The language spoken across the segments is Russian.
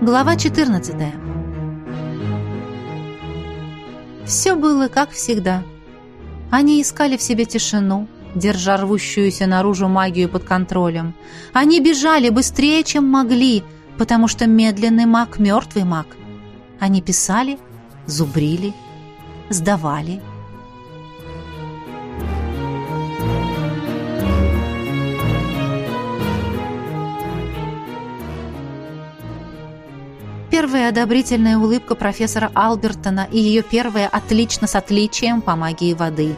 Глава 14. Все было как всегда. Они искали в себе тишину, держа рвущуюся наружу магию под контролем. Они бежали быстрее, чем могли, потому что медленный маг — мертвый маг. Они писали, зубрили, сдавали — Первая одобрительная улыбка профессора Албертона и ее первая отлично с отличием по магии воды.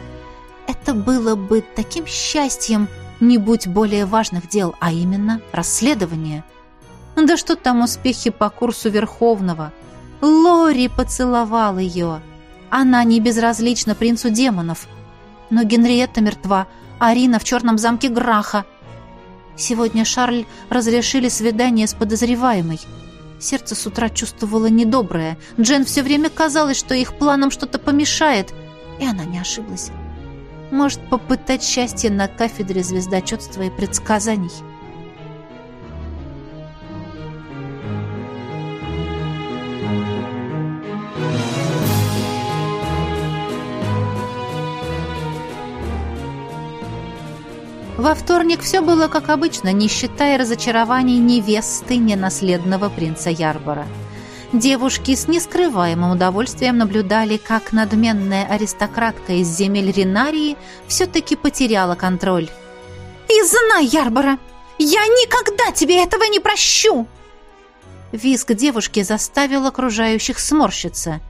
Это было бы таким счастьем, не будь более важных дел, а именно расследование. Да что там успехи по курсу Верховного? Лори поцеловал ее. Она не безразлична принцу демонов. Но Генриетта мертва, Арина в черном замке Граха. Сегодня Шарль разрешили свидание с подозреваемой – Сердце с утра чувствовало недоброе. Джен все время казалось, что их планам что-то помешает. И она не ошиблась. Может, попытать счастье на кафедре звездочетства и предсказаний. Во вторник все было как обычно, не считая разочарований невесты ненаследного принца Ярбора. Девушки с нескрываемым удовольствием наблюдали, как надменная аристократка из земель Ринарии все-таки потеряла контроль. «Изна Ярбора! Я никогда тебе этого не прощу!» Визг девушки заставил окружающих сморщиться.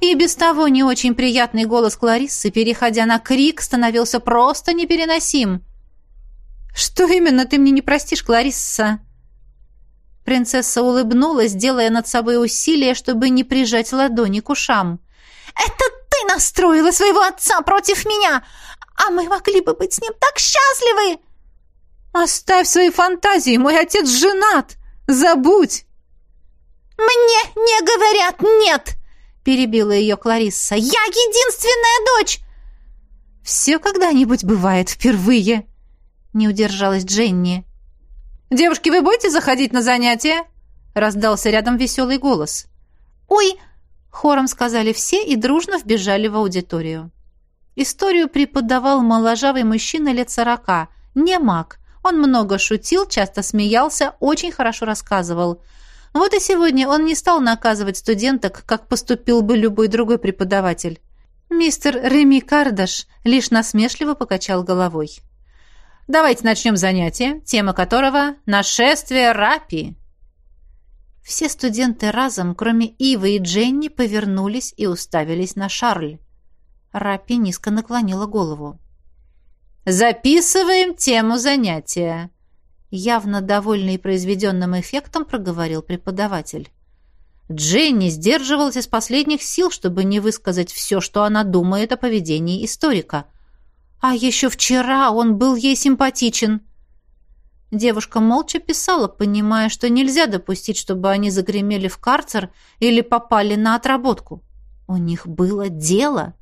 И без того не очень приятный голос Клариссы, переходя на крик, становился просто непереносим. «Что именно ты мне не простишь, Кларисса?» Принцесса улыбнулась, делая над собой усилие, чтобы не прижать ладони к ушам. «Это ты настроила своего отца против меня, а мы могли бы быть с ним так счастливы!» «Оставь свои фантазии, мой отец женат! Забудь!» «Мне не говорят «нет!»» — перебила ее Кларисса. «Я единственная дочь!» «Все когда-нибудь бывает впервые!» Не удержалась Дженни. «Девушки, вы будете заходить на занятия?» Раздался рядом веселый голос. «Ой!» Хором сказали все и дружно вбежали в аудиторию. Историю преподавал моложавый мужчина лет сорока, не маг. Он много шутил, часто смеялся, очень хорошо рассказывал. Вот и сегодня он не стал наказывать студенток, как поступил бы любой другой преподаватель. Мистер Реми Кардаш лишь насмешливо покачал головой. Давайте начнем занятие, тема которого «Нашествие Рапи». Все студенты разом, кроме Ивы и Дженни, повернулись и уставились на Шарль. Рапи низко наклонила голову. «Записываем тему занятия», — явно довольный произведенным эффектом проговорил преподаватель. Дженни сдерживалась из последних сил, чтобы не высказать все, что она думает о поведении историка — а еще вчера он был ей симпатичен. Девушка молча писала, понимая, что нельзя допустить, чтобы они загремели в карцер или попали на отработку. У них было дело.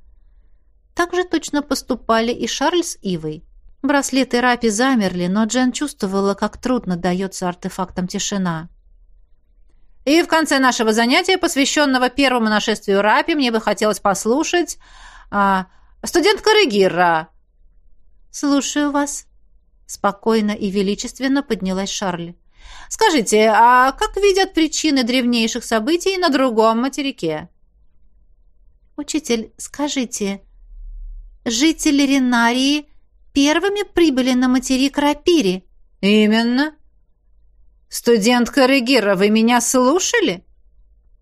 Так же точно поступали и Шарль с Ивой. Браслеты Рапи замерли, но Джен чувствовала, как трудно дается артефактам тишина. И в конце нашего занятия, посвященного первому нашествию Рапи, мне бы хотелось послушать... А, студентка Регира, «Слушаю вас». Спокойно и величественно поднялась Шарль. «Скажите, а как видят причины древнейших событий на другом материке?» «Учитель, скажите, жители Ренарии первыми прибыли на материк Рапири?» «Именно». «Студентка Регира, вы меня слушали?»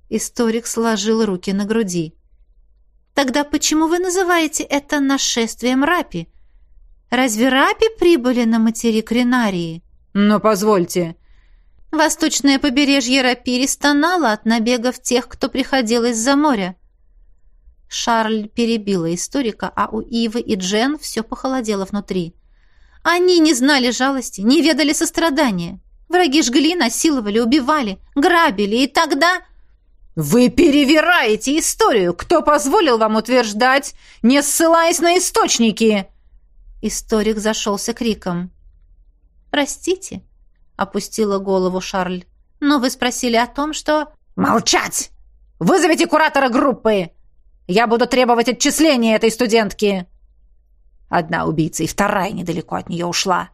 Историк сложил руки на груди. «Тогда почему вы называете это нашествием Рапи? Разве рапи прибыли на материк Ренарии? Но позвольте. Восточное побережье Рапири стонало от набегов тех, кто приходил из-за моря. Шарль перебила историка, а у Ивы и Джен все похолодело внутри. Они не знали жалости, не ведали сострадания. Враги жгли, насиловали, убивали, грабили, и тогда... «Вы перевираете историю! Кто позволил вам утверждать, не ссылаясь на источники?» Историк зашелся криком. «Простите», — опустила голову Шарль, «но вы спросили о том, что...» «Молчать! Вызовите куратора группы! Я буду требовать отчисления этой студентки!» Одна убийца, и вторая недалеко от нее ушла.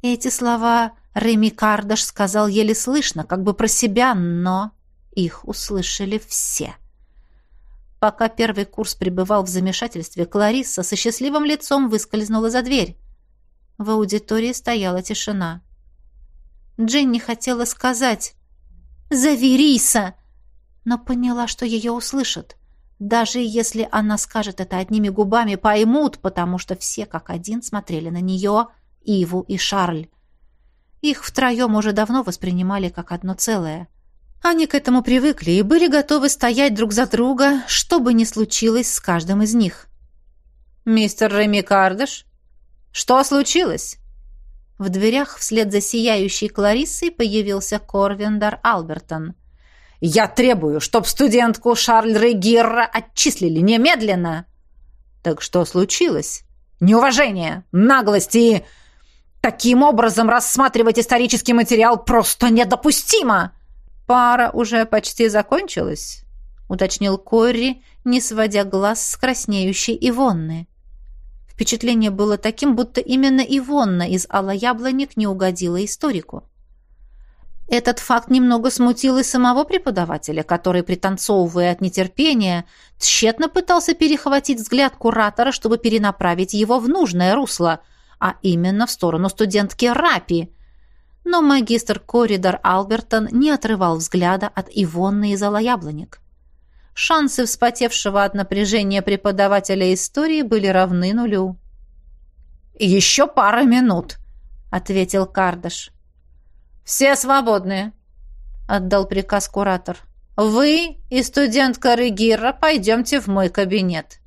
Эти слова Реми Кардаш сказал еле слышно, как бы про себя, но их услышали все. Пока первый курс пребывал в замешательстве, Кларисса со счастливым лицом выскользнула за дверь. В аудитории стояла тишина. Дженни хотела сказать «Зови Риса!», но поняла, что ее услышат. Даже если она скажет это одними губами, поймут, потому что все как один смотрели на нее, Иву и Шарль. Их втроем уже давно воспринимали как одно целое. Они к этому привыкли и были готовы стоять друг за друга, что бы ни случилось с каждым из них. «Мистер Реми Кардаш, что случилось?» В дверях вслед за сияющей Клариссой появился Корвиндар Албертон. Я требую, чтоб студентку Шарль Регирра отчислили немедленно. Так что случилось? Неуважение, наглость и... Таким образом рассматривать исторический материал просто недопустимо. Пара уже почти закончилась, уточнил Корри, не сводя глаз с краснеющей Ивонны. Впечатление было таким, будто именно Ивонна из Алла Яблоник не угодила историку. Этот факт немного смутил и самого преподавателя, который, пританцовывая от нетерпения, тщетно пытался перехватить взгляд куратора, чтобы перенаправить его в нужное русло, а именно в сторону студентки Рапи. Но магистр Коридор Албертон не отрывал взгляда от Ивонны из Алаяблоник. Шансы вспотевшего от напряжения преподавателя истории были равны нулю. «Еще пара минут», — ответил Кардаш. «Все свободны», — отдал приказ куратор. «Вы и студентка Регира пойдемте в мой кабинет».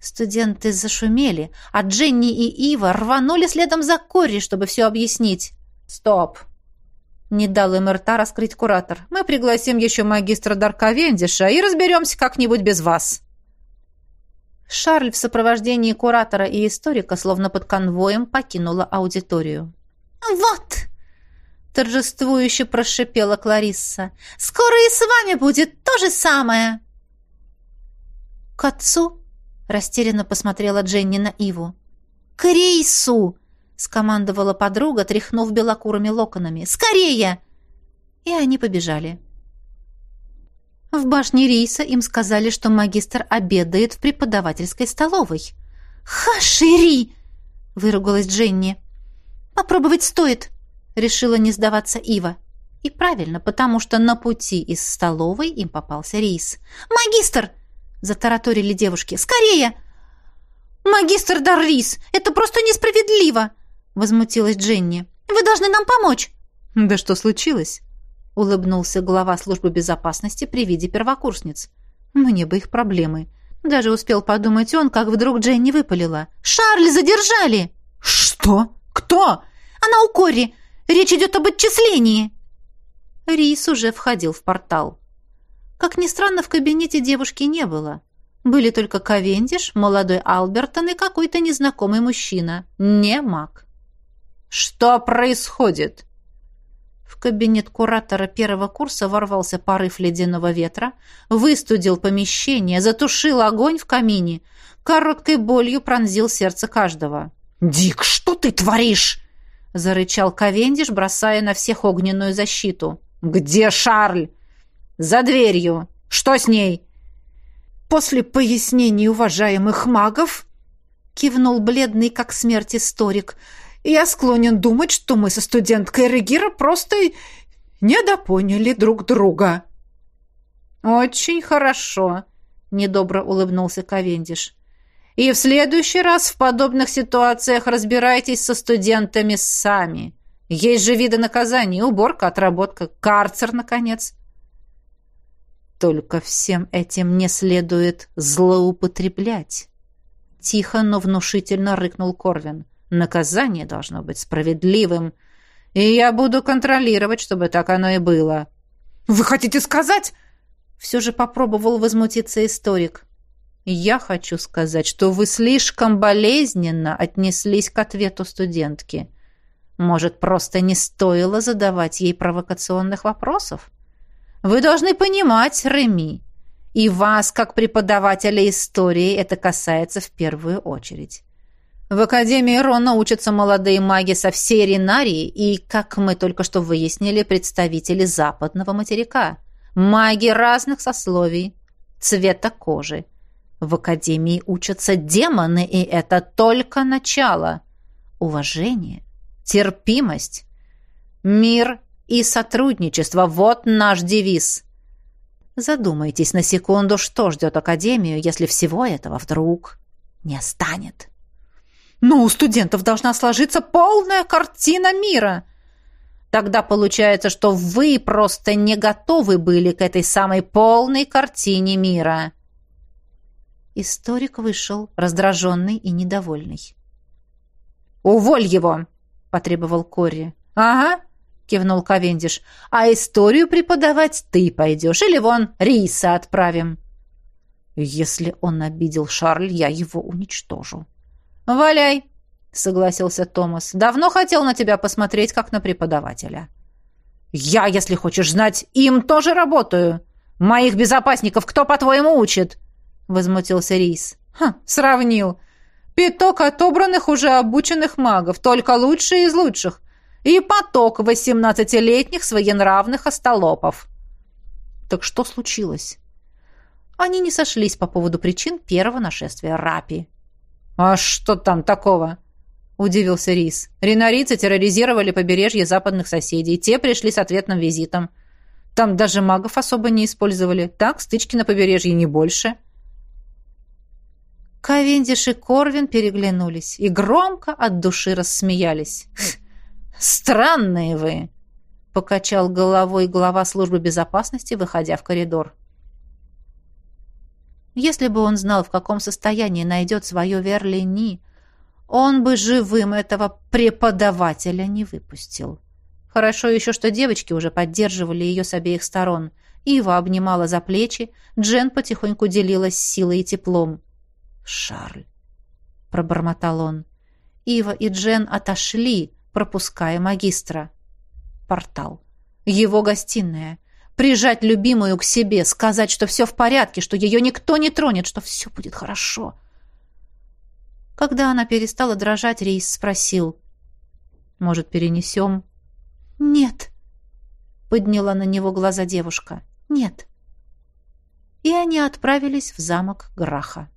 Студенты зашумели, а Дженни и Ива рванули следом за Кори, чтобы все объяснить. «Стоп!» Не дал им рта раскрыть куратор. «Мы пригласим еще магистра Дарка Вендиша и разберемся как-нибудь без вас». Шарль в сопровождении куратора и историка, словно под конвоем, покинула аудиторию. «Вот!» торжествующе прошипела Кларисса. «Скоро и с вами будет то же самое!» «К отцу?» — растерянно посмотрела Дженни на Иву. «К рейсу!» — скомандовала подруга, тряхнув белокурыми локонами. «Скорее!» И они побежали. В башне рейса им сказали, что магистр обедает в преподавательской столовой. «Хашири!» — выругалась Дженни. «Попробовать стоит!» решила не сдаваться Ива. И правильно, потому что на пути из столовой им попался рейс. «Магистр!» — затараторили девушки. «Скорее!» «Магистр Даррис, это просто несправедливо!» — возмутилась Дженни. «Вы должны нам помочь!» «Да что случилось?» — улыбнулся глава службы безопасности при виде первокурсниц. «Мне бы их проблемы». Даже успел подумать он, как вдруг Дженни выпалила. «Шарль задержали!» «Что? Кто?» «Она у Кори. Речь идет об отчислении!» Рис уже входил в портал. Как ни странно, в кабинете девушки не было. Были только Ковендиш, молодой Албертон и какой-то незнакомый мужчина. Не маг. «Что происходит?» В кабинет куратора первого курса ворвался порыв ледяного ветра, выстудил помещение, затушил огонь в камине, короткой болью пронзил сердце каждого. «Дик, что ты творишь?» — зарычал Ковендиш, бросая на всех огненную защиту. «Где Шарль?» «За дверью. Что с ней?» «После пояснений уважаемых магов», — кивнул бледный, как смерть историк, «я склонен думать, что мы со студенткой Регира просто недопоняли друг друга». «Очень хорошо», — недобро улыбнулся Ковендиш. И в следующий раз в подобных ситуациях разбирайтесь со студентами сами. Есть же виды наказаний, уборка, отработка, карцер, наконец. Только всем этим не следует злоупотреблять. Тихо, но внушительно рыкнул Корвин. Наказание должно быть справедливым, и я буду контролировать, чтобы так оно и было. «Вы хотите сказать?» Все же попробовал возмутиться историк. Я хочу сказать, что вы слишком болезненно отнеслись к ответу студентки. Может, просто не стоило задавать ей провокационных вопросов? Вы должны понимать, Реми, и вас, как преподавателя истории, это касается в первую очередь. В Академии Рона учатся молодые маги со всей Ринарии и, как мы только что выяснили, представители западного материка. Маги разных сословий, цвета кожи. В Академии учатся демоны, и это только начало. Уважение, терпимость, мир и сотрудничество – вот наш девиз. Задумайтесь на секунду, что ждет Академию, если всего этого вдруг не станет. Но у студентов должна сложиться полная картина мира. Тогда получается, что вы просто не готовы были к этой самой полной картине мира. Историк вышел, раздраженный и недовольный. «Уволь его!» — потребовал Кори. «Ага», — кивнул Ковендиш. «А историю преподавать ты пойдешь, или вон Риса отправим». «Если он обидел Шарль, я его уничтожу», «Валяй!» — согласился Томас. «Давно хотел на тебя посмотреть, как на преподавателя». «Я, если хочешь знать, им тоже работаю. Моих безопасников кто, по-твоему, учит?» — возмутился Рис. «Ха, сравнил. Пяток отобранных уже обученных магов, только лучшие из лучших. И поток восемнадцатилетних своенравных остолопов». «Так что случилось?» Они не сошлись по поводу причин первого нашествия Рапи. «А что там такого?» – удивился Рис. «Ринарийцы терроризировали побережье западных соседей. Те пришли с ответным визитом. Там даже магов особо не использовали. Так, стычки на побережье не больше». Ковендиш и Корвин переглянулись и громко от души рассмеялись. «Странные вы!» — покачал головой глава службы безопасности, выходя в коридор. Если бы он знал, в каком состоянии найдет свое Верлини, он бы живым этого преподавателя не выпустил. Хорошо еще, что девочки уже поддерживали ее с обеих сторон. Ива обнимала за плечи, Джен потихоньку делилась силой и теплом. «Шарль», — пробормотал он. Ива и Джен отошли, пропуская магистра. Портал. Его гостиная прижать любимую к себе, сказать, что все в порядке, что ее никто не тронет, что все будет хорошо. Когда она перестала дрожать, Рейс спросил. «Может, перенесем?» «Нет», — подняла на него глаза девушка. «Нет». И они отправились в замок Граха.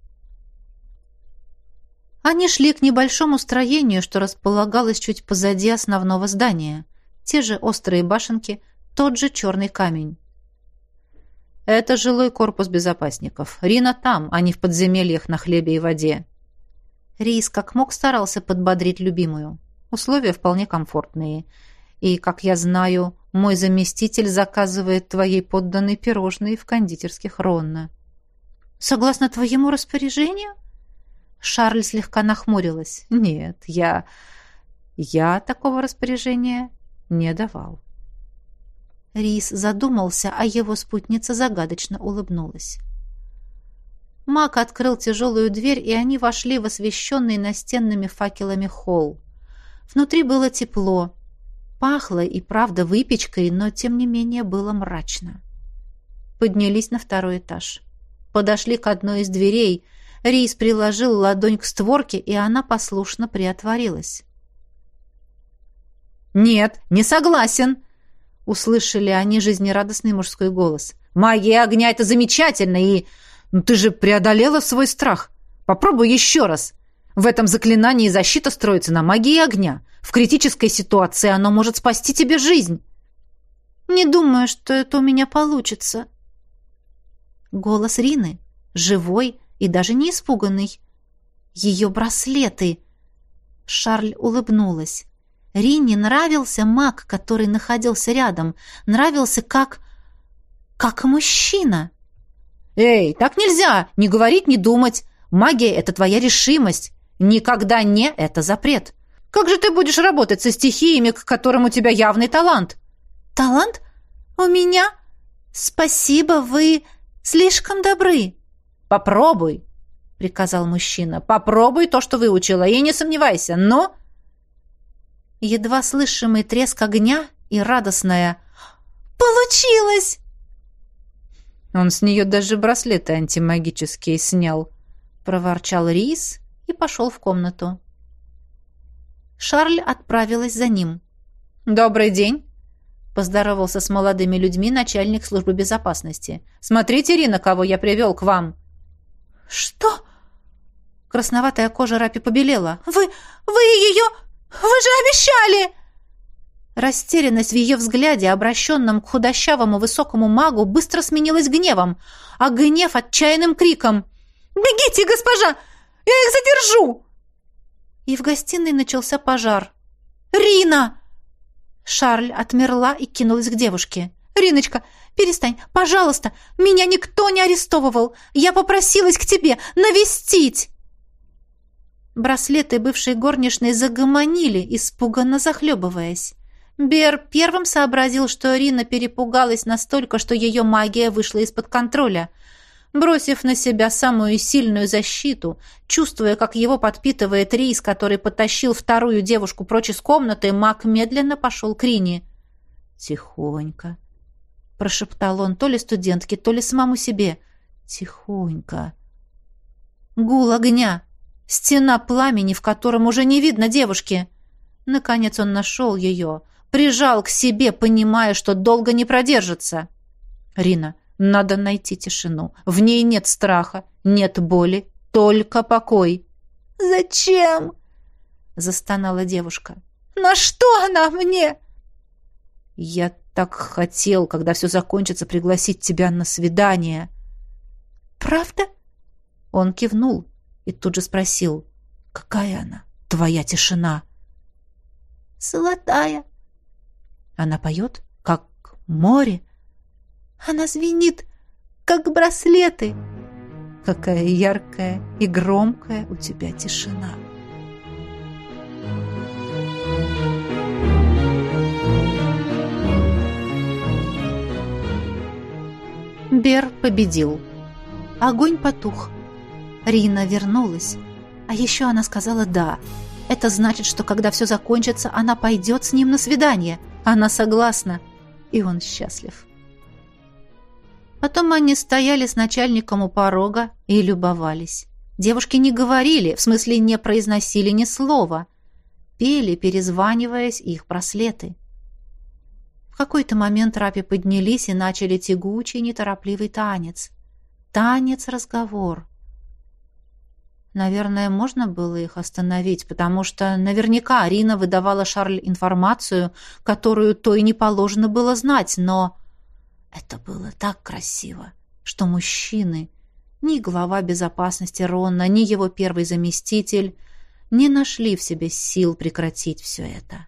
Они шли к небольшому строению, что располагалось чуть позади основного здания. Те же острые башенки, тот же черный камень. Это жилой корпус безопасников. Рина там, а не в подземельях на хлебе и воде. Рис как мог старался подбодрить любимую. Условия вполне комфортные. И, как я знаю, мой заместитель заказывает твоей подданной пирожные в кондитерских Ронна. Согласно твоему распоряжению? Шарль слегка нахмурилась. Нет, я... Я такого распоряжения не давал. Рис задумался, а его спутница загадочно улыбнулась. Мак открыл тяжелую дверь, и они вошли в освещенный настенными факелами холл. Внутри было тепло. Пахло и правда выпечкой, но тем не менее было мрачно. Поднялись на второй этаж. Подошли к одной из дверей. Рис приложил ладонь к створке, и она послушно приотворилась. «Нет, не согласен!» Услышали они жизнерадостный мужской голос. «Магия огня — это замечательно, и... Ну, ты же преодолела свой страх. Попробуй еще раз. В этом заклинании защита строится на магии огня. В критической ситуации оно может спасти тебе жизнь». «Не думаю, что это у меня получится». Голос Рины, живой и даже не испуганный. Ее браслеты. Шарль улыбнулась. Рине нравился маг, который находился рядом. Нравился как... как мужчина. «Эй, так нельзя! Не говорить, не думать! Магия — это твоя решимость! Никогда не — это запрет! Как же ты будешь работать со стихиями, к которым у тебя явный талант?» «Талант? У меня? Спасибо, вы слишком добры!» «Попробуй!» — приказал мужчина. «Попробуй то, что выучила, и не сомневайся, но...» Едва слышимый треск огня и радостная «Получилось!» Он с нее даже браслеты антимагические снял, проворчал Рис и пошел в комнату. Шарль отправилась за ним. «Добрый день!» — поздоровался с молодыми людьми начальник службы безопасности. «Смотрите, Рина, кого я привел к вам!» «Что?» Красноватая кожа Рапи побелела. «Вы... вы ее... вы же обещали!» Растерянность в ее взгляде, обращенном к худощавому высокому магу, быстро сменилась гневом, а гнев — отчаянным криком. «Бегите, госпожа! Я их задержу!» И в гостиной начался пожар. «Рина!» Шарль отмерла и кинулась к девушке. «Риночка, перестань, пожалуйста! Меня никто не арестовывал! Я попросилась к тебе навестить!» Браслеты бывшей горничной загомонили, испуганно захлебываясь. Бер первым сообразил, что Рина перепугалась настолько, что ее магия вышла из-под контроля. Бросив на себя самую сильную защиту, чувствуя, как его подпитывает рейс, который потащил вторую девушку прочь из комнаты, маг медленно пошел к Рине. «Тихонько», — прошептал он то ли студентке, то ли самому себе. «Тихонько». Гул огня, стена пламени, в котором уже не видно девушки. Наконец он нашел ее — прижал к себе, понимая, что долго не продержится. «Рина, надо найти тишину. В ней нет страха, нет боли, только покой». «Зачем?» — застонала девушка. «На что она мне?» «Я так хотел, когда все закончится, пригласить тебя на свидание». «Правда?» Он кивнул и тут же спросил. «Какая она, твоя тишина?» «Золотая», она поет, как море. Она звенит, как браслеты. Какая яркая и громкая у тебя тишина. Бер победил. Огонь потух. Рина вернулась. А еще она сказала «да». Это значит, что когда все закончится, она пойдет с ним на свидание – она согласна, и он счастлив. Потом они стояли с начальником у порога и любовались. Девушки не говорили, в смысле не произносили ни слова. Пели, перезваниваясь, их браслеты. В какой-то момент рапи поднялись и начали тягучий, неторопливый танец. Танец-разговор. Наверное, можно было их остановить, потому что наверняка Арина выдавала Шарль информацию, которую то и не положено было знать, но это было так красиво, что мужчины, ни глава безопасности Ронна, ни его первый заместитель не нашли в себе сил прекратить все это.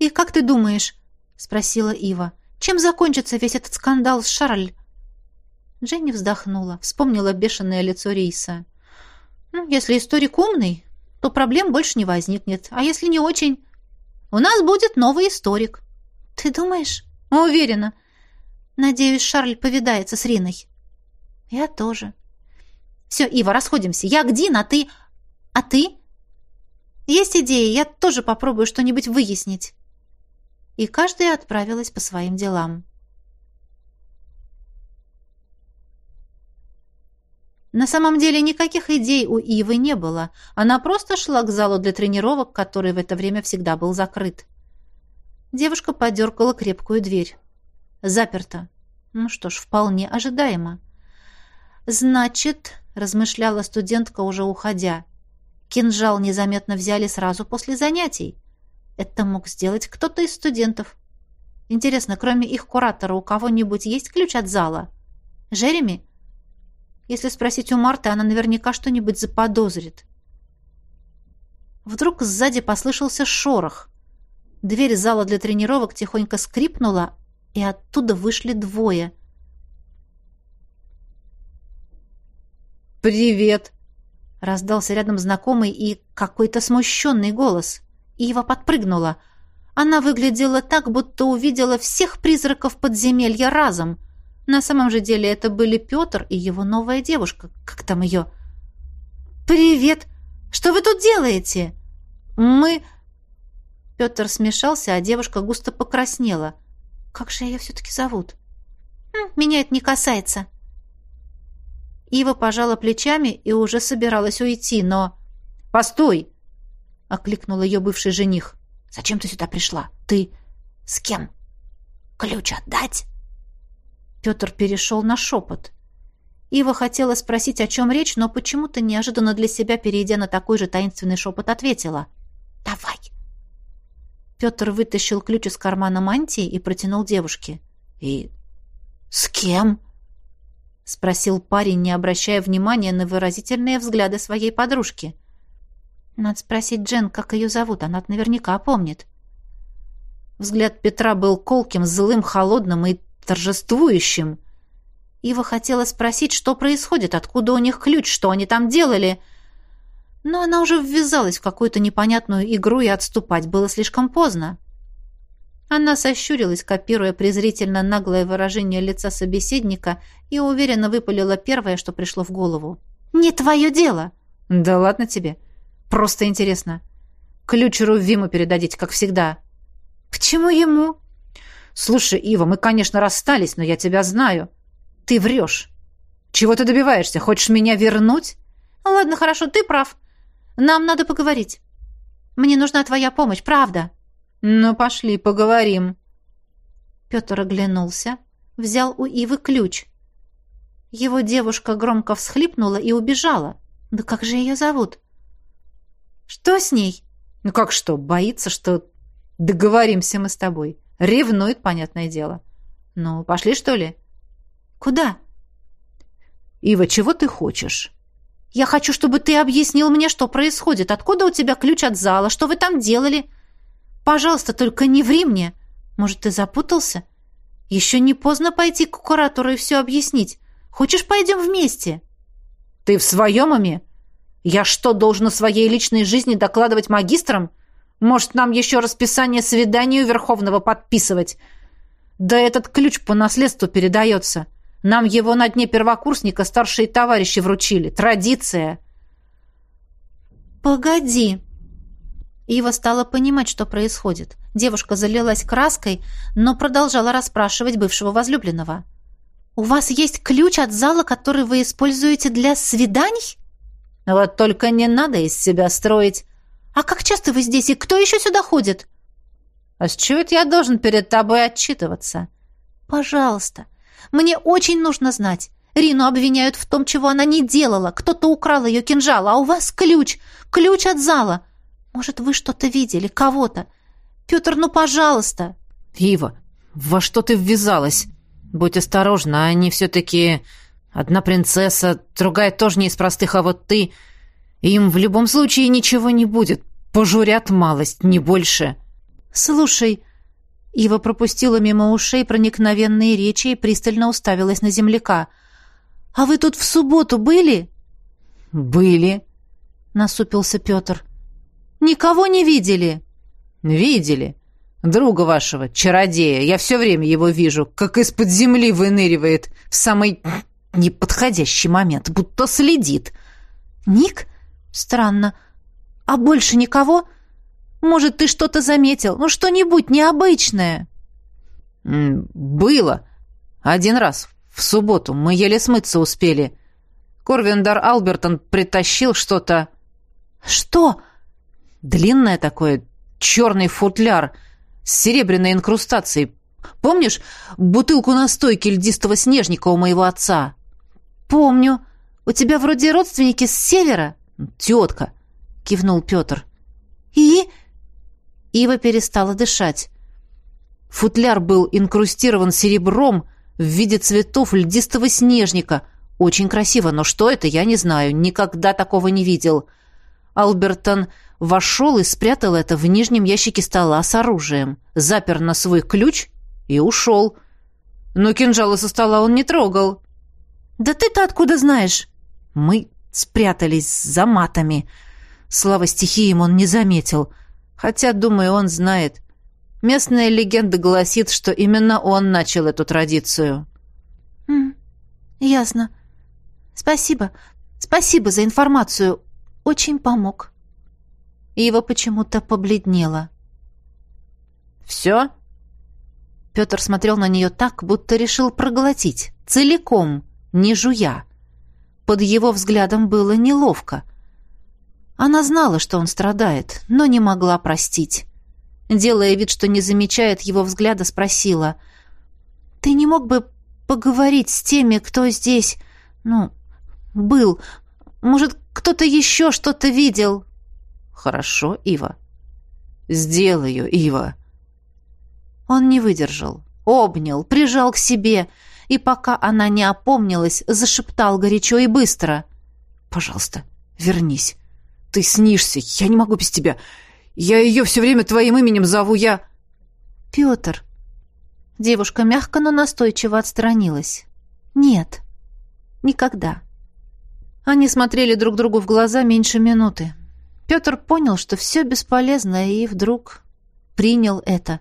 «И как ты думаешь?» — спросила Ива. «Чем закончится весь этот скандал с Шарль?» Дженни вздохнула, вспомнила бешеное лицо Риса. «Ну, если историк умный, то проблем больше не возникнет. А если не очень, у нас будет новый историк». «Ты думаешь?» «Уверена. Надеюсь, Шарль повидается с Риной». «Я тоже». «Все, Ива, расходимся. Я к Дин, а ты...» «А ты?» «Есть идея, я тоже попробую что-нибудь выяснить». И каждая отправилась по своим делам. На самом деле никаких идей у Ивы не было. Она просто шла к залу для тренировок, который в это время всегда был закрыт. Девушка подергала крепкую дверь. Заперта. Ну что ж, вполне ожидаемо. «Значит», — размышляла студентка, уже уходя, «кинжал незаметно взяли сразу после занятий. Это мог сделать кто-то из студентов. Интересно, кроме их куратора, у кого-нибудь есть ключ от зала? Жереми?» Если спросить у Марты, она наверняка что-нибудь заподозрит. Вдруг сзади послышался шорох. Дверь зала для тренировок тихонько скрипнула, и оттуда вышли двое. «Привет!» — раздался рядом знакомый и какой-то смущенный голос. Ива подпрыгнула. Она выглядела так, будто увидела всех призраков подземелья разом — на самом же деле это были Петр и его новая девушка. Как там ее? «Привет! Что вы тут делаете?» «Мы...» Петр смешался, а девушка густо покраснела. Как же ее все-таки зовут? Меня это не касается. Ива пожала плечами и уже собиралась уйти, но... «Постой!» — окликнул ее бывший жених. «Зачем ты сюда пришла? Ты с кем? Ключ отдать?» Петр перешел на шепот. Ива хотела спросить, о чем речь, но почему-то неожиданно для себя, перейдя на такой же таинственный шепот, ответила. «Давай!» Петр вытащил ключ из кармана мантии и протянул девушке. «И с кем?» — спросил парень, не обращая внимания на выразительные взгляды своей подружки. «Надо спросить Джен, как ее зовут, она наверняка помнит». Взгляд Петра был колким, злым, холодным и торжествующим. Ива хотела спросить, что происходит, откуда у них ключ, что они там делали. Но она уже ввязалась в какую-то непонятную игру, и отступать было слишком поздно. Она сощурилась, копируя презрительно наглое выражение лица собеседника, и уверенно выпалила первое, что пришло в голову. «Не твое дело!» «Да ладно тебе. Просто интересно. Ключ Рувиму передадите, как всегда». «Почему ему?» «Слушай, Ива, мы, конечно, расстались, но я тебя знаю. Ты врешь. Чего ты добиваешься? Хочешь меня вернуть?» «Ладно, хорошо, ты прав. Нам надо поговорить. Мне нужна твоя помощь, правда». «Ну, пошли, поговорим». Петр оглянулся, взял у Ивы ключ. Его девушка громко всхлипнула и убежала. «Да как же ее зовут?» «Что с ней?» «Ну как что, боится, что договоримся мы с тобой. Ревнует, понятное дело. Ну, пошли, что ли?» «Куда?» «Ива, чего ты хочешь?» «Я хочу, чтобы ты объяснил мне, что происходит. Откуда у тебя ключ от зала? Что вы там делали?» Пожалуйста, только не ври мне. Может, ты запутался? Еще не поздно пойти к куратору и все объяснить. Хочешь, пойдем вместе?» «Ты в своем уме? Я что, должен о своей личной жизни докладывать магистрам? Может, нам еще расписание свидания у Верховного подписывать? Да этот ключ по наследству передается. Нам его на дне первокурсника старшие товарищи вручили. Традиция». «Погоди», Ива стала понимать, что происходит. Девушка залилась краской, но продолжала расспрашивать бывшего возлюбленного. «У вас есть ключ от зала, который вы используете для свиданий?» «Вот только не надо из себя строить». «А как часто вы здесь, и кто еще сюда ходит?» «А с чего это я должен перед тобой отчитываться?» «Пожалуйста, мне очень нужно знать. Рину обвиняют в том, чего она не делала. Кто-то украл ее кинжал, а у вас ключ. Ключ от зала. Может, вы что-то видели, кого-то? Петр, ну, пожалуйста!» «Ива, во что ты ввязалась? Будь осторожна, они все-таки... Одна принцесса, другая тоже не из простых, а вот ты... Им в любом случае ничего не будет. Пожурят малость, не больше». «Слушай...» Ива пропустила мимо ушей проникновенные речи и пристально уставилась на земляка. «А вы тут в субботу были?» «Были», — насупился Петр. Никого не видели?» «Видели. Друга вашего, чародея. Я все время его вижу, как из-под земли выныривает в самый неподходящий момент, будто следит». «Ник? Странно. А больше никого? Может, ты что-то заметил? Ну, что-нибудь необычное?» «Было. Один раз. В субботу. Мы еле смыться успели. Корвиндар Албертон притащил что-то...» «Что?» Длинное такое, черный футляр с серебряной инкрустацией. Помнишь бутылку настойки льдистого снежника у моего отца? Помню. У тебя вроде родственники с севера. Тетка, кивнул Петр. И? Ива перестала дышать. Футляр был инкрустирован серебром в виде цветов льдистого снежника. Очень красиво, но что это, я не знаю. Никогда такого не видел. Албертон вошел и спрятал это в нижнем ящике стола с оружием, запер на свой ключ и ушел. Но кинжалы со стола он не трогал. «Да ты-то откуда знаешь?» Мы спрятались за матами. Слава стихиям он не заметил. Хотя, думаю, он знает. Местная легенда гласит, что именно он начал эту традицию. «Хм, ясно. Спасибо. Спасибо за информацию. Очень помог». Ива почему-то побледнела. «Все?» Петр смотрел на нее так, будто решил проглотить, целиком, не жуя. Под его взглядом было неловко. Она знала, что он страдает, но не могла простить. Делая вид, что не замечает его взгляда, спросила. «Ты не мог бы поговорить с теми, кто здесь, ну, был? Может, кто-то еще что-то видел?» «Хорошо, Ива». «Сделаю, Ива». Он не выдержал. Обнял, прижал к себе, и пока она не опомнилась, зашептал горячо и быстро. «Пожалуйста, вернись. Ты снишься, я не могу без тебя. Я ее все время твоим именем зову, я...» «Петр». Девушка мягко, но настойчиво отстранилась. «Нет, никогда». Они смотрели друг другу в глаза меньше минуты. Петр понял, что все бесполезно, и вдруг принял это.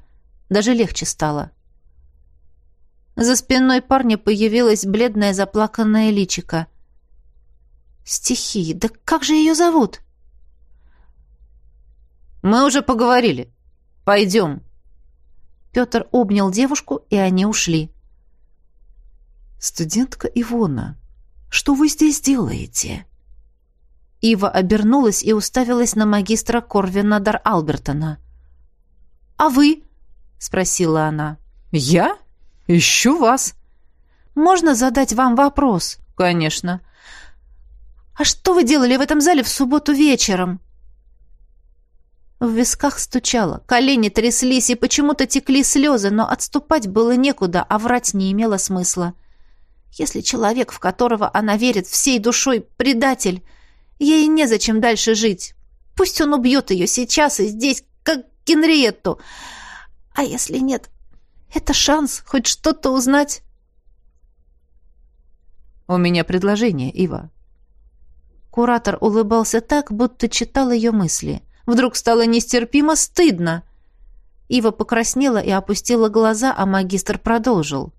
Даже легче стало. За спиной парня появилась бледная заплаканная личика. «Стихи, да как же ее зовут?» «Мы уже поговорили. Пойдем». Петр обнял девушку, и они ушли. «Студентка Ивона, что вы здесь делаете?» Ива обернулась и уставилась на магистра Корвина Дар Албертона. «А вы?» — спросила она. «Я? Ищу вас». «Можно задать вам вопрос?» «Конечно». «А что вы делали в этом зале в субботу вечером?» В висках стучало, колени тряслись и почему-то текли слезы, но отступать было некуда, а врать не имело смысла. Если человек, в которого она верит всей душой, предатель, ей незачем дальше жить. Пусть он убьет ее сейчас и здесь, как Генриетту. А если нет, это шанс хоть что-то узнать. «У меня предложение, Ива». Куратор улыбался так, будто читал ее мысли. Вдруг стало нестерпимо стыдно. Ива покраснела и опустила глаза, а магистр продолжил.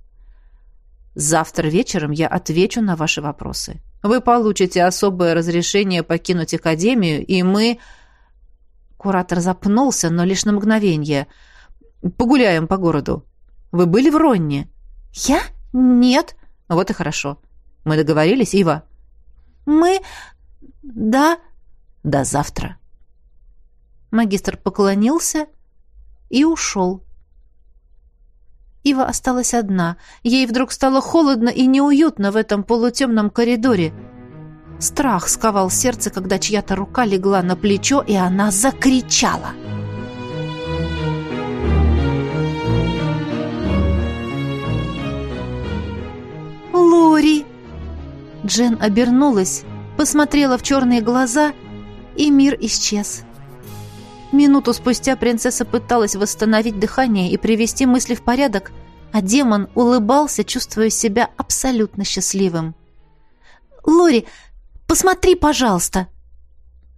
«Завтра вечером я отвечу на ваши вопросы. Вы получите особое разрешение покинуть Академию, и мы...» Куратор запнулся, но лишь на мгновение. «Погуляем по городу. Вы были в Ронне?» «Я? Нет». «Вот и хорошо. Мы договорились, Ива?» «Мы... да...» «До завтра». Магистр поклонился и ушел. Ива осталась одна. Ей вдруг стало холодно и неуютно в этом полутемном коридоре. Страх сковал сердце, когда чья-то рука легла на плечо, и она закричала. «Лори!» Джен обернулась, посмотрела в черные глаза, и мир исчез. Минуту спустя принцесса пыталась восстановить дыхание и привести мысли в порядок, а демон улыбался, чувствуя себя абсолютно счастливым. «Лори, посмотри, пожалуйста!»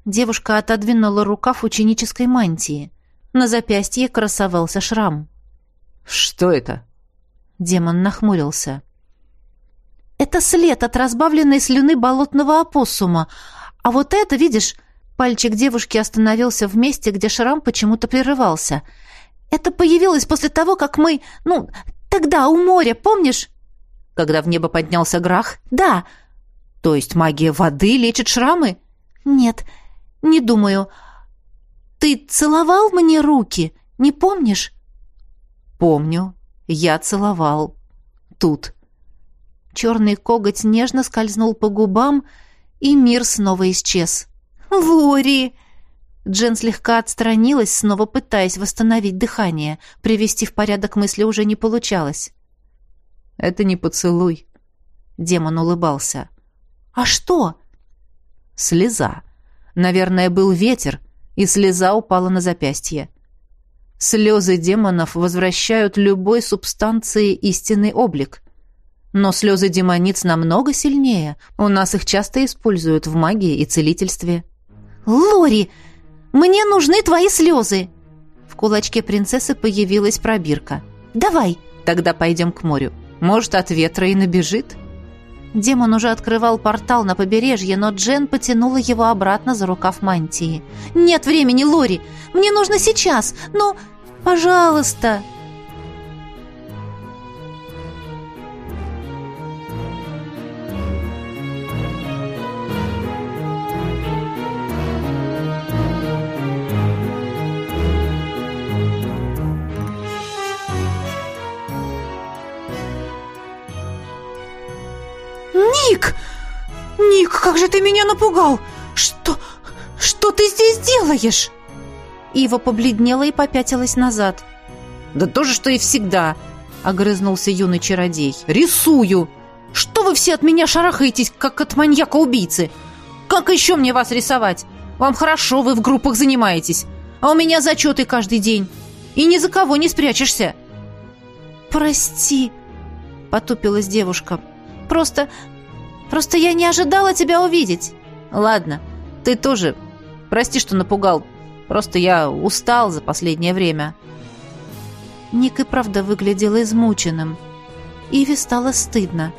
Девушка отодвинула рукав ученической мантии. На запястье красовался шрам. «Что это?» Демон нахмурился. «Это след от разбавленной слюны болотного опоссума. А вот это, видишь, Пальчик девушки остановился в месте, где шрам почему-то прерывался. «Это появилось после того, как мы... Ну, тогда, у моря, помнишь?» «Когда в небо поднялся Грах?» «Да». «То есть магия воды лечит шрамы?» «Нет, не думаю. Ты целовал мне руки, не помнишь?» «Помню. Я целовал. Тут». Черный коготь нежно скользнул по губам, и мир снова исчез. «Лори!» Джен слегка отстранилась, снова пытаясь восстановить дыхание. Привести в порядок мысли уже не получалось. «Это не поцелуй», — демон улыбался. «А что?» «Слеза. Наверное, был ветер, и слеза упала на запястье. Слезы демонов возвращают любой субстанции истинный облик. Но слезы демониц намного сильнее. У нас их часто используют в магии и целительстве». «Лори, мне нужны твои слезы!» В кулачке принцессы появилась пробирка. «Давай!» «Тогда пойдем к морю. Может, от ветра и набежит?» Демон уже открывал портал на побережье, но Джен потянула его обратно за рукав мантии. «Нет времени, Лори! Мне нужно сейчас! Ну, пожалуйста!» Же ты меня напугал! Что... что ты здесь делаешь?» Ива побледнела и попятилась назад. «Да то же, что и всегда!» — огрызнулся юный чародей. «Рисую! Что вы все от меня шарахаетесь, как от маньяка-убийцы? Как еще мне вас рисовать? Вам хорошо, вы в группах занимаетесь, а у меня зачеты каждый день. И ни за кого не спрячешься!» «Прости!» — потупилась девушка. «Просто... просто я не ожидала тебя увидеть!» «Ладно, ты тоже. Прости, что напугал. Просто я устал за последнее время». Ник и правда выглядел измученным. Иве стало стыдно.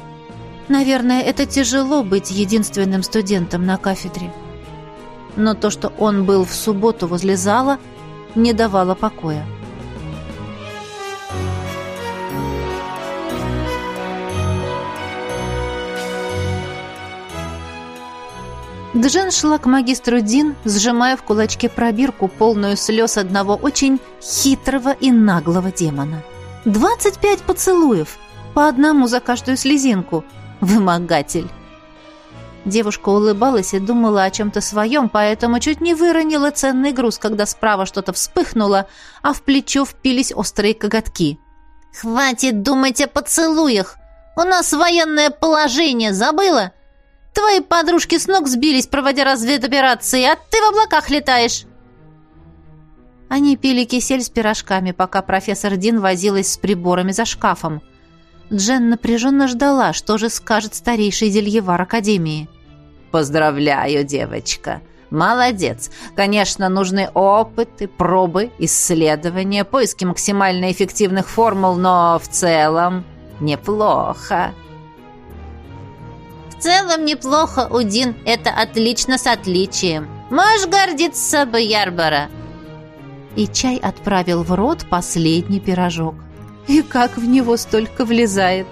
Наверное, это тяжело быть единственным студентом на кафедре. Но то, что он был в субботу возле зала, не давало покоя. Джен шла к магистру Дин, сжимая в кулачке пробирку, полную слез одного очень хитрого и наглого демона. «Двадцать пять поцелуев! По одному за каждую слезинку! Вымогатель!» Девушка улыбалась и думала о чем-то своем, поэтому чуть не выронила ценный груз, когда справа что-то вспыхнуло, а в плечо впились острые коготки. «Хватит думать о поцелуях! У нас военное положение, забыла? Твои подружки с ног сбились, проводя разведоперации, а ты в облаках летаешь!» Они пили кисель с пирожками, пока профессор Дин возилась с приборами за шкафом. Джен напряженно ждала, что же скажет старейший зельевар Академии. «Поздравляю, девочка! Молодец! Конечно, нужны опыты, пробы, исследования, поиски максимально эффективных формул, но в целом неплохо!» Целом неплохо, Удин. Это отлично с отличием. Можешь гордиться собой, Ярбара. И чай отправил в рот последний пирожок. И как в него столько влезает?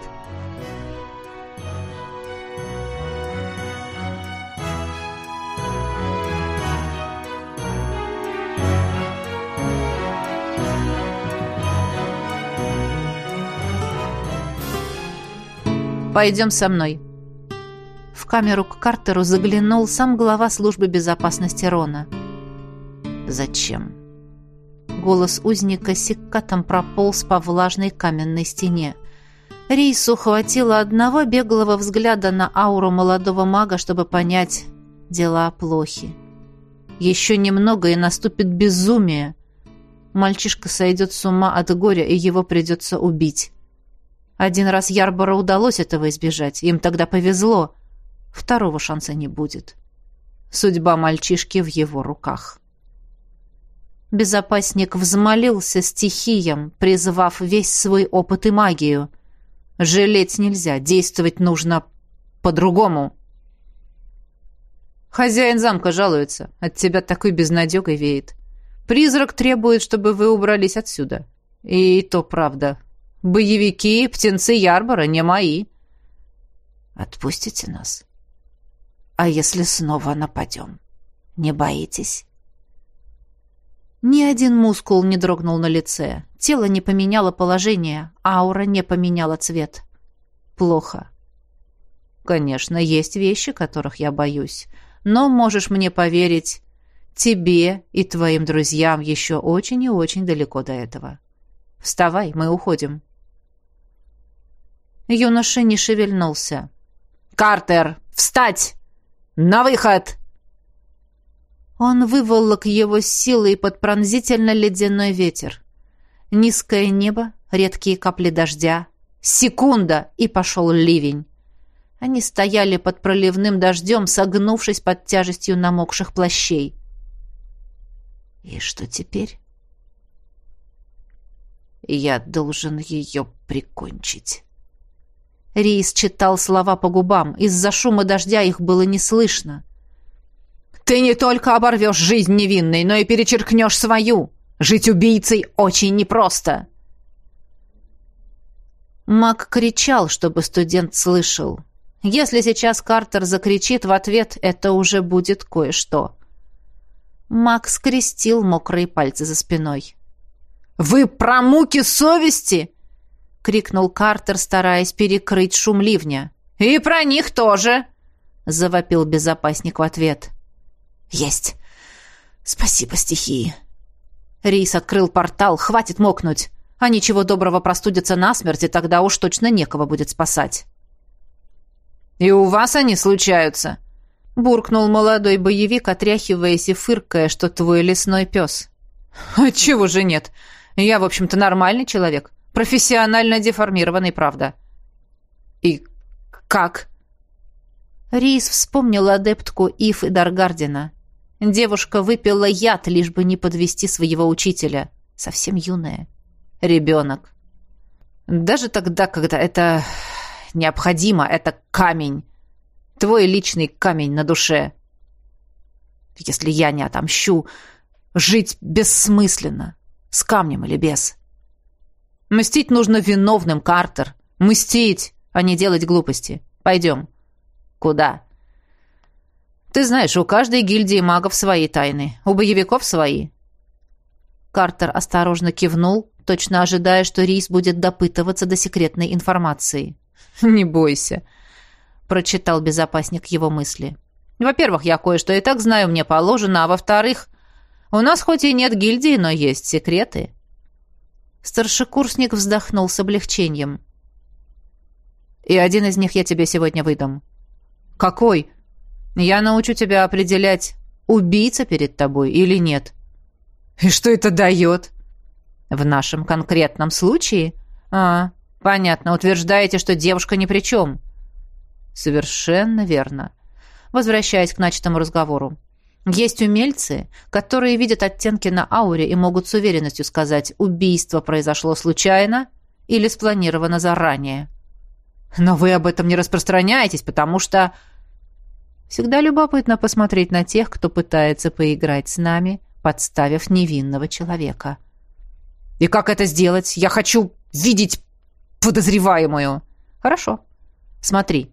«Пойдем со мной», камеру к Картеру заглянул сам глава службы безопасности Рона. «Зачем?» Голос узника сиккатом прополз по влажной каменной стене. Рейсу хватило одного беглого взгляда на ауру молодого мага, чтобы понять, дела плохи. Еще немного, и наступит безумие. Мальчишка сойдет с ума от горя, и его придется убить. Один раз Ярбора удалось этого избежать, им тогда повезло — Второго шанса не будет. Судьба мальчишки в его руках. Безопасник взмолился стихиям, призвав весь свой опыт и магию. Жалеть нельзя, действовать нужно по-другому. Хозяин замка жалуется. От тебя такой безнадегой веет. Призрак требует, чтобы вы убрались отсюда. И то правда. Боевики, птенцы Ярбора не мои. Отпустите нас. А если снова нападем? Не боитесь?» Ни один мускул не дрогнул на лице. Тело не поменяло положение, аура не поменяла цвет. Плохо. Конечно, есть вещи, которых я боюсь. Но можешь мне поверить, тебе и твоим друзьям еще очень и очень далеко до этого. Вставай, мы уходим. Юноша не шевельнулся. «Картер, встать!» «На выход!» Он выволок его силой под пронзительно-ледяной ветер. Низкое небо, редкие капли дождя. Секунда, и пошел ливень. Они стояли под проливным дождем, согнувшись под тяжестью намокших плащей. «И что теперь?» «Я должен ее прикончить». Рис читал слова по губам. Из-за шума дождя их было не слышно. «Ты не только оборвешь жизнь невинной, но и перечеркнешь свою. Жить убийцей очень непросто!» Мак кричал, чтобы студент слышал. Если сейчас Картер закричит в ответ, это уже будет кое-что. Мак скрестил мокрые пальцы за спиной. «Вы про муки совести?» — крикнул Картер, стараясь перекрыть шум ливня. «И про них тоже!» — завопил безопасник в ответ. «Есть! Спасибо, стихии!» Рейс открыл портал, хватит мокнуть. А ничего доброго простудятся насмерть, и тогда уж точно некого будет спасать. «И у вас они случаются?» — буркнул молодой боевик, отряхиваясь и фыркая, что твой лесной пес. «Чего же нет? Я, в общем-то, нормальный человек. Профессионально деформированный, правда». «И как?» Рис вспомнил адептку Ив и Даргардина. Девушка выпила яд, лишь бы не подвести своего учителя. Совсем юная. Ребенок. Даже тогда, когда это необходимо, это камень. Твой личный камень на душе. Если я не отомщу, жить бессмысленно. С камнем или без. Мстить нужно виновным, Картер. Мстить, а не делать глупости. Пойдем. Куда? Ты знаешь, у каждой гильдии магов свои тайны, у боевиков свои. Картер осторожно кивнул, точно ожидая, что Рис будет допытываться до секретной информации. «Не бойся», — прочитал безопасник его мысли. «Во-первых, я кое-что и так знаю, мне положено, а во-вторых, у нас хоть и нет гильдии, но есть секреты». Старшекурсник вздохнул с облегчением. «И один из них я тебе сегодня выдам». «Какой?» Я научу тебя определять, убийца перед тобой или нет. И что это дает? В нашем конкретном случае? А, понятно, утверждаете, что девушка ни при чем. Совершенно верно. Возвращаясь к начатому разговору. Есть умельцы, которые видят оттенки на ауре и могут с уверенностью сказать, убийство произошло случайно или спланировано заранее. Но вы об этом не распространяетесь, потому что... Всегда любопытно посмотреть на тех, кто пытается поиграть с нами, подставив невинного человека. «И как это сделать? Я хочу видеть подозреваемую!» «Хорошо. Смотри.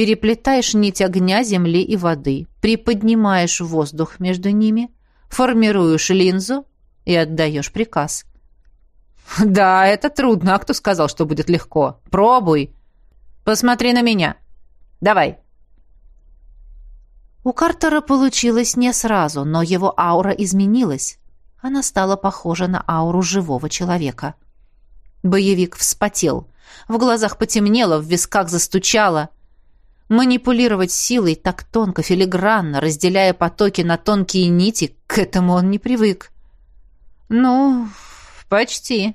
Переплетаешь нить огня, земли и воды, приподнимаешь воздух между ними, формируешь линзу и отдаешь приказ». «Да, это трудно. А кто сказал, что будет легко? Пробуй. Посмотри на меня. Давай». У Картера получилось не сразу, но его аура изменилась. Она стала похожа на ауру живого человека. Боевик вспотел. В глазах потемнело, в висках застучало. Манипулировать силой так тонко, филигранно, разделяя потоки на тонкие нити, к этому он не привык. «Ну, почти»,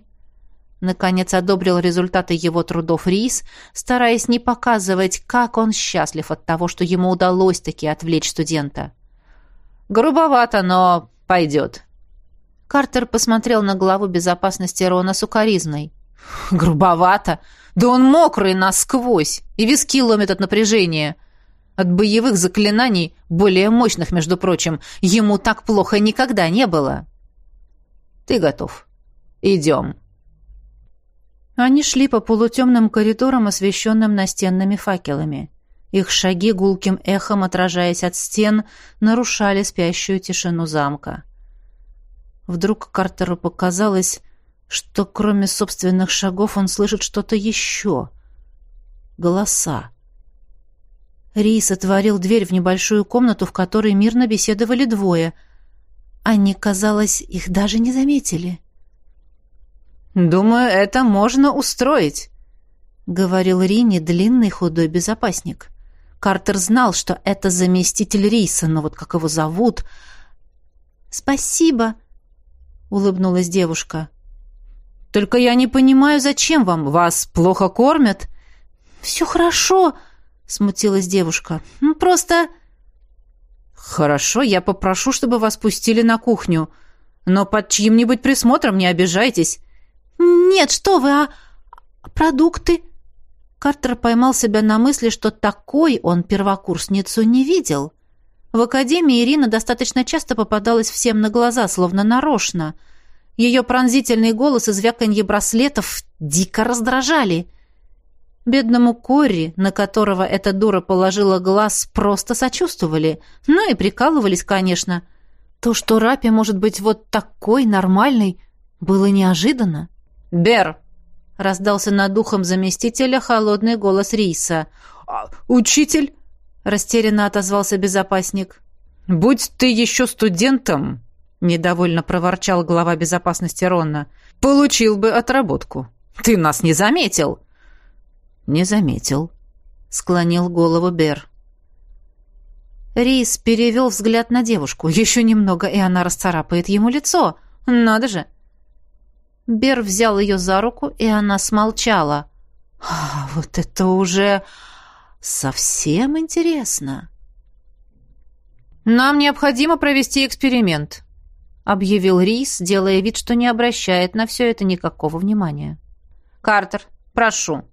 Наконец одобрил результаты его трудов Рис, стараясь не показывать, как он счастлив от того, что ему удалось таки отвлечь студента. «Грубовато, но пойдет». Картер посмотрел на главу безопасности Рона сукоризной. «Грубовато? Да он мокрый насквозь, и виски ломит от напряжения. От боевых заклинаний, более мощных, между прочим, ему так плохо никогда не было». «Ты готов. Идем». Они шли по полутемным коридорам, освещенным настенными факелами. Их шаги гулким эхом, отражаясь от стен, нарушали спящую тишину замка. Вдруг Картеру показалось, что кроме собственных шагов он слышит что-то еще. Голоса. Рис отворил дверь в небольшую комнату, в которой мирно беседовали двое. Они, казалось, их даже не заметили. «Думаю, это можно устроить», — говорил Рини, длинный худой безопасник. Картер знал, что это заместитель Риса, но вот как его зовут... «Спасибо», — улыбнулась девушка. «Только я не понимаю, зачем вам? Вас плохо кормят?» «Все хорошо», — смутилась девушка. «Ну, «Просто...» «Хорошо, я попрошу, чтобы вас пустили на кухню. Но под чьим-нибудь присмотром не обижайтесь. «Нет, что вы, а продукты?» Картер поймал себя на мысли, что такой он первокурсницу не видел. В академии Ирина достаточно часто попадалась всем на глаза, словно нарочно. Ее пронзительный голос и звяканье браслетов дико раздражали. Бедному Корри, на которого эта дура положила глаз, просто сочувствовали. Ну и прикалывались, конечно. То, что Рапи может быть вот такой нормальной, было неожиданно. «Бер!» — раздался над ухом заместителя холодный голос Риса. «А, «Учитель?» Растерянно отозвался безопасник. «Будь ты еще студентом», — недовольно проворчал глава безопасности Ронна, — «получил бы отработку. Ты нас не заметил». «Не заметил», — склонил голову Бер. Рис перевел взгляд на девушку. Еще немного, и она расцарапает ему лицо. Надо же. Бер взял ее за руку, и она смолчала. А, вот это уже совсем интересно. «Нам необходимо провести эксперимент», — объявил Рис, делая вид, что не обращает на все это никакого внимания. «Картер, прошу».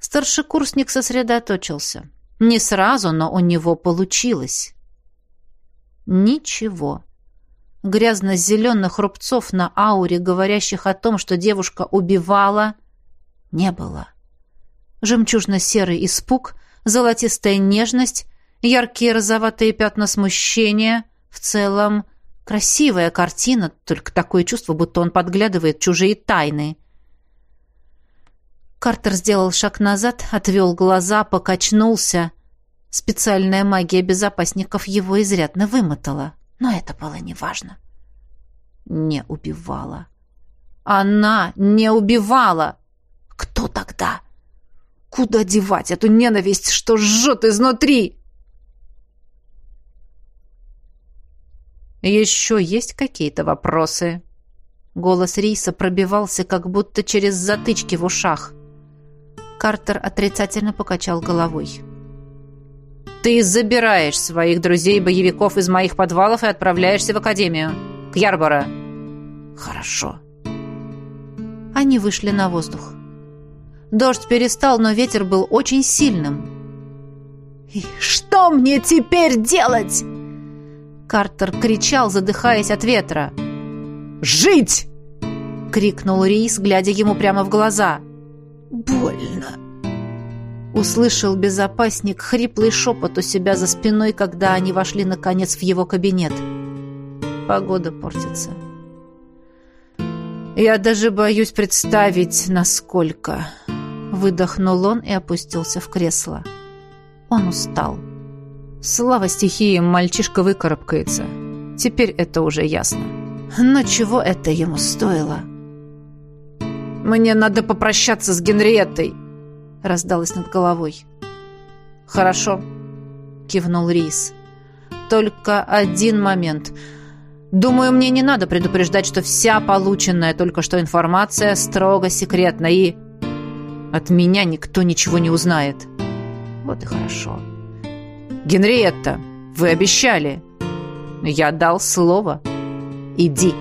Старшекурсник сосредоточился. Не сразу, но у него получилось. Ничего. Грязно-зеленых рубцов на ауре, говорящих о том, что девушка убивала, не было. Жемчужно-серый испуг, золотистая нежность, яркие розоватые пятна смущения. В целом, красивая картина, только такое чувство, будто он подглядывает чужие тайны. Картер сделал шаг назад, отвел глаза, покачнулся. Специальная магия безопасников его изрядно вымотала. Но это было неважно. Не убивала. Она не убивала! Кто тогда? Куда девать эту ненависть, что жжет изнутри? «Еще есть какие-то вопросы?» Голос Риса пробивался, как будто через затычки в ушах. Картер отрицательно покачал головой. «Ты забираешь своих друзей-боевиков из моих подвалов и отправляешься в академию. К Ярбора». «Хорошо». Они вышли на воздух. Дождь перестал, но ветер был очень сильным. «И что мне теперь делать?» Картер кричал, задыхаясь от ветра. «Жить!» — крикнул Рис, глядя ему прямо в глаза. «Больно!» Услышал безопасник хриплый шепот у себя за спиной, когда они вошли, наконец, в его кабинет. Погода портится. «Я даже боюсь представить, насколько...» Выдохнул он и опустился в кресло. Он устал. Слава стихиям, мальчишка выкарабкается. Теперь это уже ясно. Но чего это ему стоило? «Мне надо попрощаться с Генриеттой!» раздалось над головой. «Хорошо», — кивнул Рис. «Только один момент. Думаю, мне не надо предупреждать, что вся полученная только что информация строго секретна и...» От меня никто ничего не узнает. Вот и хорошо. Генриетта, вы обещали. Я дал слово. Иди.